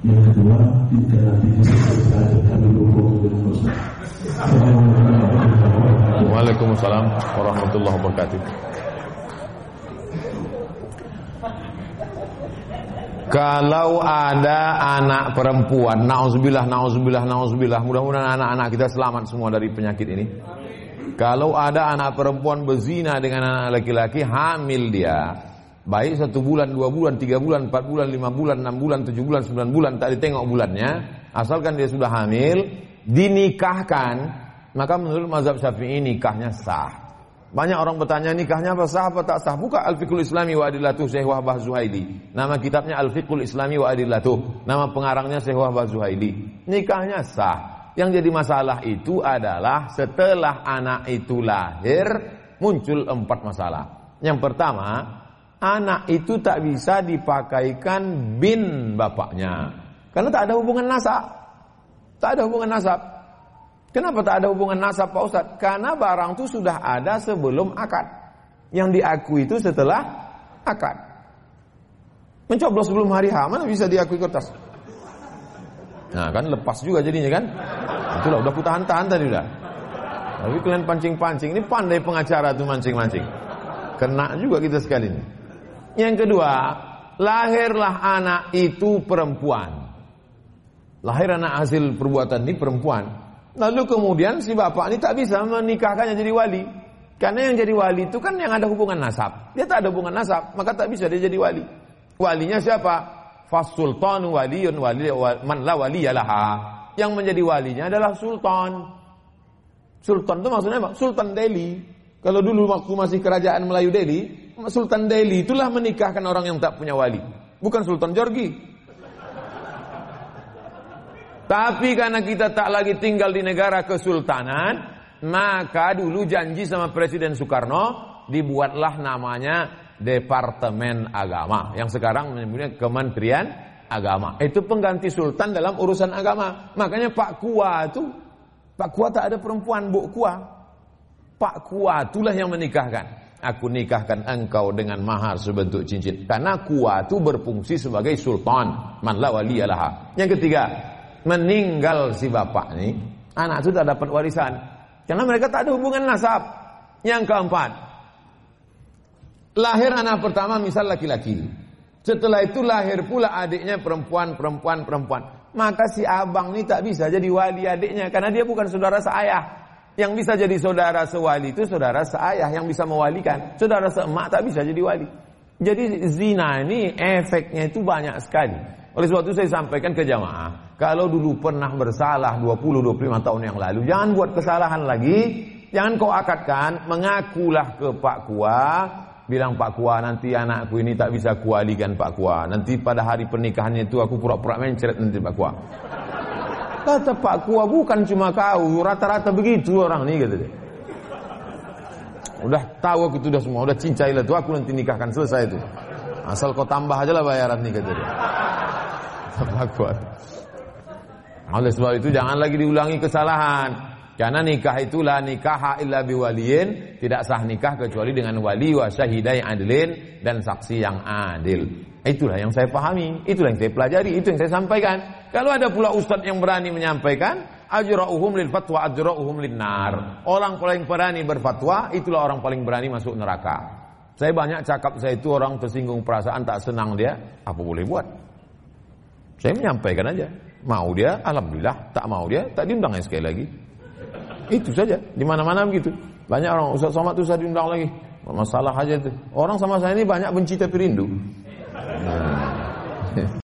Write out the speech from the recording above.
Yang kedua, jika nanti diselesaikan kami berhubung dengan Ustaz. Waalaikumsalam warahmatullahi wabarakatuh. Kalau ada anak perempuan, nauzubillah, nauzubillah, nauzubillah, mudah-mudahan anak-anak kita selamat semua dari penyakit ini. Kalau ada anak perempuan berzina dengan anak laki-laki, hamil dia, baik satu bulan, dua bulan, tiga bulan, empat bulan, lima bulan, enam bulan, tujuh bulan, sembilan bulan, tak ditengok bulannya, asalkan dia sudah hamil, dinikahkan, maka menurut mazhab syafi'i nikahnya sah. Banyak orang bertanya nikahnya apa sah apa tak sah. Buka Al-Fiqhul Islami wa Adillatuh Syekh Wahbah Zuhaili. Nama kitabnya Al-Fiqhul Islami wa Adillatuh. Nama pengarangnya Syekh Wahbah Zuhaili. Nikahnya sah. Yang jadi masalah itu adalah setelah anak itu lahir muncul empat masalah. Yang pertama, anak itu tak bisa dipakaikan bin bapaknya. Karena tak ada hubungan nasab. Tak ada hubungan nasab. Kenapa tak ada hubungan nasab Pak Ustadz? Karena barang itu sudah ada sebelum akad. Yang diakui itu setelah akad. Mencoblos sebelum hari H, mana bisa diakui kertas? Nah kan lepas juga jadinya kan? Itulah udah kutahan-tahan tadi udah. Tapi kalian pancing-pancing, ini pandai pengacara tuh mancing-mancing. Kena juga kita sekali ini. Yang kedua, lahirlah anak itu perempuan. Lahir anak hasil perbuatan ini perempuan. Lalu kemudian si bapak ini tak bisa menikahkannya jadi wali. Karena yang jadi wali itu kan yang ada hubungan nasab. Dia tak ada hubungan nasab, maka tak bisa dia jadi wali. Walinya siapa? Fasultanu waliyun wali man la waliyalaha. Yang menjadi walinya adalah sultan. Sultan itu maksudnya apa? Sultan Delhi. Kalau dulu waktu masih kerajaan Melayu Delhi, Sultan Delhi itulah menikahkan orang yang tak punya wali. Bukan Sultan Jorgi. Tapi karena kita tak lagi tinggal di negara kesultanan, maka dulu janji sama Presiden Soekarno dibuatlah namanya Departemen Agama yang sekarang menyebutnya Kementerian Agama. Itu pengganti sultan dalam urusan agama. Makanya Pak Kua itu Pak Kua tak ada perempuan, Bu Kua. Pak Kua itulah yang menikahkan. Aku nikahkan engkau dengan mahar sebentuk cincin. Karena Kua itu berfungsi sebagai sultan. Man la waliyalaha. Yang ketiga, meninggal si bapak ini, anak itu tak dapat warisan. Karena mereka tak ada hubungan nasab. Yang keempat, lahir anak pertama misal laki-laki. Setelah itu lahir pula adiknya perempuan, perempuan, perempuan. Maka si abang ini tak bisa jadi wali adiknya karena dia bukan saudara seayah. Yang bisa jadi saudara sewali itu saudara seayah yang bisa mewalikan. Saudara seemak tak bisa jadi wali. Jadi zina ini efeknya itu banyak sekali. Oleh sebab itu saya sampaikan ke jamaah, kalau dulu pernah bersalah 20-25 tahun yang lalu, jangan buat kesalahan lagi, jangan kau akadkan, mengakulah ke Pak Kua, bilang Pak Kua nanti anakku ini tak bisa kualikan Pak Kua, nanti pada hari pernikahannya itu aku pura-pura mencret nanti Pak Kua. Kata Pak Kua bukan cuma kau, rata-rata begitu orang kata dia. Udah tahu aku itu udah semua, udah cincailah tuh aku nanti nikahkan selesai itu. Asal kau tambah aja lah bayaran nih kata dia. Akbar. Oleh sebab itu jangan lagi diulangi kesalahan. Karena nikah itulah nikah illa biwaliyin, tidak sah nikah kecuali dengan wali wa syahidai adilin dan saksi yang adil. Itulah yang saya pahami, itulah yang saya pelajari, itu yang saya sampaikan. Kalau ada pula ustadz yang berani menyampaikan, ajra'uhum lil fatwa ajra'uhum lin nar. Orang paling berani berfatwa, itulah orang paling berani masuk neraka. Saya banyak cakap saya itu orang tersinggung perasaan tak senang dia, apa boleh buat? Saya menyampaikan aja. Mau dia, alhamdulillah. Tak mau dia, tak diundang sekali lagi. Itu saja. Di mana-mana begitu. Banyak orang Ustaz Somad itu saya diundang lagi. Masalah aja itu. Orang sama saya ini banyak benci tapi rindu. Hmm.